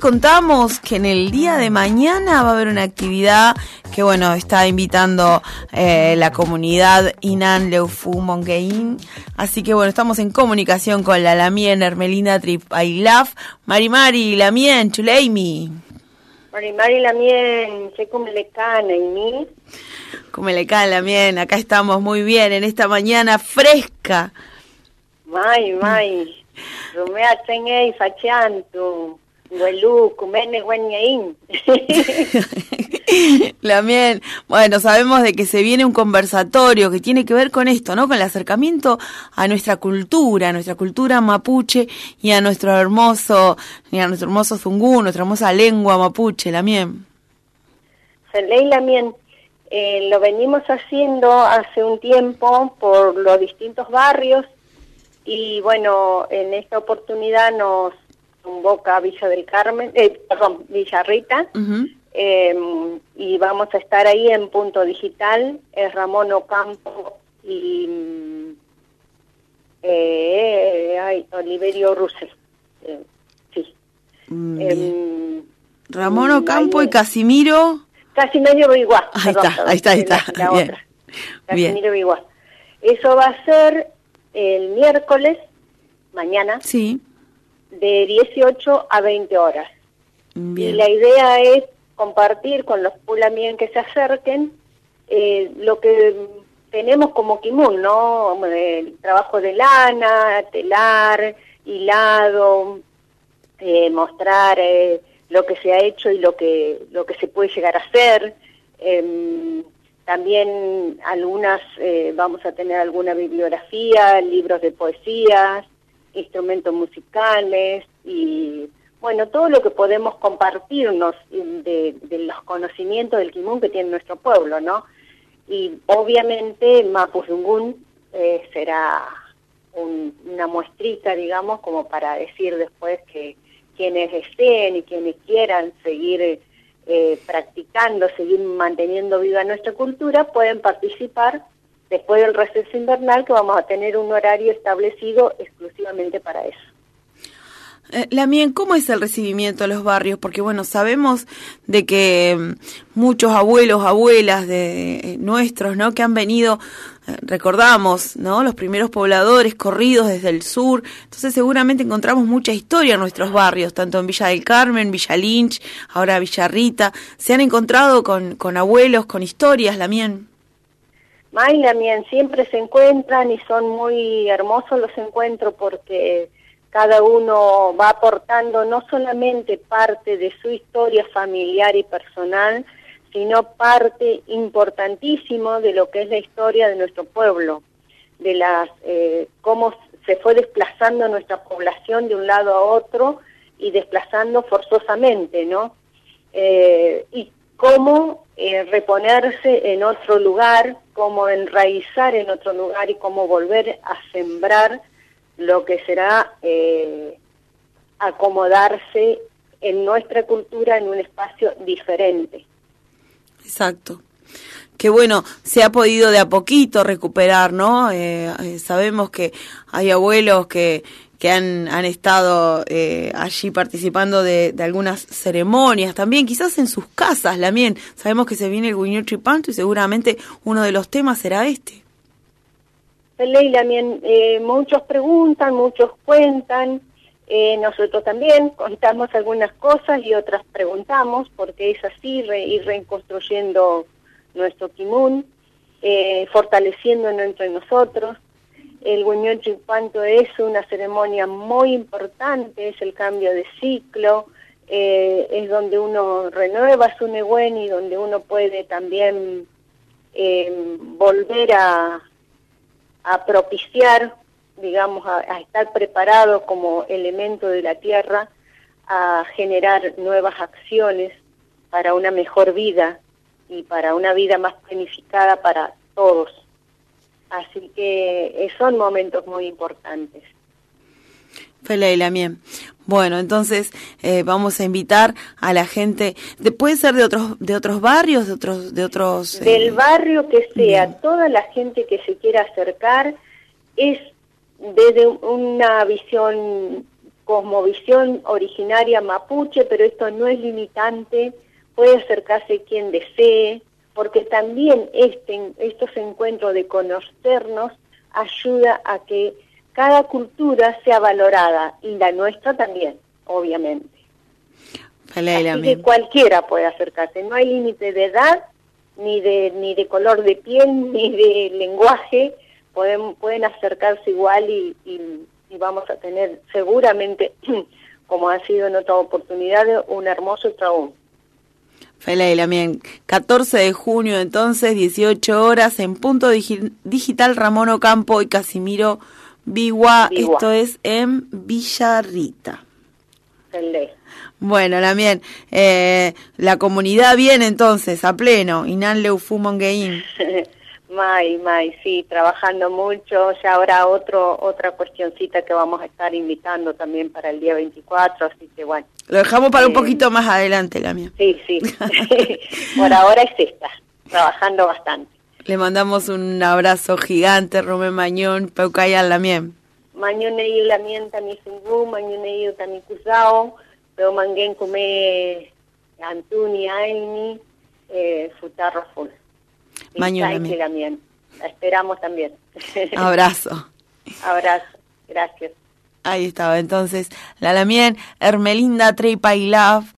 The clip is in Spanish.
contamos que en el día de mañana va a haber una actividad que, bueno, está invitando eh, la comunidad Inan Leufu Mongein. Así que, bueno, estamos en comunicación con la Lamien Hermelina Tripailaf. Mari Mari, Lamien, Chuleimi. Mari Mari, Lamien, sé cómo le cana y mí. Como le cae Lamien, acá estamos muy bien en esta mañana fresca. Mai, mai. Rumea tengei fachantu. Cumene, guañaín. Lamien, bueno, sabemos de que se viene un conversatorio que tiene que ver con esto, ¿no? Con el acercamiento a nuestra cultura, a nuestra cultura mapuche y a nuestro hermoso, y a nuestro hermoso zungú, nuestra hermosa lengua mapuche, Lamien. Ley Lamien, eh, lo venimos haciendo hace un tiempo por los distintos barrios y bueno, en esta oportunidad nos convoca Villa del Carmen, eh, perdón, Villarrita, eh, y vamos a estar ahí en punto digital, es Ramón Ocampo y eh, ay, Oliverio Russell, eh, sí. Mm, Em, Ramón mm, Ocampo y Casimiro. Casimiro Biguá. Ahí perdón, está, ahí está, ahí está. la Bien. otra. Bien. Casimiro Biguá. Eso va a ser el miércoles, mañana, Sí. De 18 a 20 horas. Y la idea es compartir con los pulamien que se acerquen eh, lo que tenemos como kimun, ¿no? El trabajo de lana, telar, hilado, eh, mostrar eh, lo que se ha hecho y lo que lo que se puede llegar a hacer. Em, también algunas eh, vamos a tener alguna bibliografía, libros de poesías, instrumentos musicales y bueno todo lo que podemos compartirnos de, de los conocimientos del kimun que tiene nuestro pueblo, ¿no? Y obviamente Mapuzungún eh, será un- una muestrita, digamos, como para decir después que quienes deseen y quienes quieran seguir eh, practicando, seguir manteniendo viva nuestra cultura, pueden participar después del receso invernal, que vamos a tener un horario establecido exclusivamente para eso. Eh, Lamien, ¿cómo es el recibimiento de los barrios? Porque bueno, sabemos de que mm, muchos abuelos, abuelas de eh, nuestros, ¿no? Que han venido, eh, recordamos, ¿no? Los primeros pobladores corridos desde el sur. Entonces seguramente encontramos mucha historia en nuestros barrios, tanto en Villa del Carmen, Villa Lynch, ahora Villa Rita. ¿Se han encontrado con, con abuelos, con historias, Lamien? Mailamien siempre se encuentran y son muy hermosos los encuentros porque cada uno va aportando no solamente parte de su historia familiar y personal, sino parte importantísimo de lo que es la historia de nuestro pueblo, de las eh, cómo se fue desplazando nuestra población de un lado a otro y desplazando forzosamente, ¿no? Eh, y cómo eh, reponerse en otro lugar, cómo enraizar en otro lugar y cómo volver a sembrar lo que será eh, acomodarse en nuestra cultura en un espacio diferente. Exacto. Que bueno, se ha podido de a poquito recuperar, ¿no? Eh, eh, sabemos que hay abuelos que, que han, han estado eh, allí participando de, de algunas ceremonias, también quizás en sus casas, también. Sabemos que se viene el Guiñol Tripanto y seguramente uno de los temas será este. Leila, bien, eh, muchos preguntan, muchos cuentan, eh, nosotros también contamos algunas cosas y otras preguntamos, porque es así, re- ir reconstruyendo nuestro kimun, eh, fortaleciéndonos entre nosotros. El Guiñol Chipanto es una ceremonia muy importante, es el cambio de ciclo, eh, es donde uno renueva su Nehuen y donde uno puede también eh, volver a, propiciar, digamos, a estar preparado como elemento de la tierra, a generar nuevas acciones para una mejor vida y para una vida más planificada para todos. Así que eh, son momentos muy importantes. Feleila, bien. Bueno, entonces eh, vamos a invitar a la gente, de, puede ser de otros de otros barrios, de otros de otros eh, Del barrio que sea, bien. toda la gente que se quiera acercar es desde una visión cosmovisión originaria mapuche, pero esto no es limitante, puede acercarse quien desee, porque también este, estos encuentros de conocernos ayuda a que cada cultura sea valorada y la nuestra también, obviamente. Así que cualquiera puede acercarse, no hay límite de edad, ni de, ni de color de piel, ni de lenguaje, pueden, pueden acercarse igual y, y vamos a tener seguramente, como ha sido en otra oportunidad, un hermoso trabajo. Fela y Lamien, 14 de junio entonces, 18 horas, en Punto Digital Ramón Ocampo y Casimiro Bigua, esto es en Villarrita. Bueno, Lamien, eh, la comunidad viene entonces a pleno, Inan Leufumongein. May, May, sí, trabajando mucho. Ya habrá otro, otra cuestioncita que vamos a estar invitando también para el día 24, así que bueno. Lo dejamos para un eh, poquito más adelante, la mía. Sí, sí. Por ahora es esta, trabajando bastante. Le mandamos un abrazo gigante, Rubén Mañón, Peucaya Lamien. Mañón y Lamien tamisungu, Mañón y tamicusao, Peu Manguen come Antuni Aini, eh, Futarro Full. Mañana. La esperamos también. Abrazo. Abrazo. Gracias. Ahí estaba entonces la Lamien, Hermelinda Trey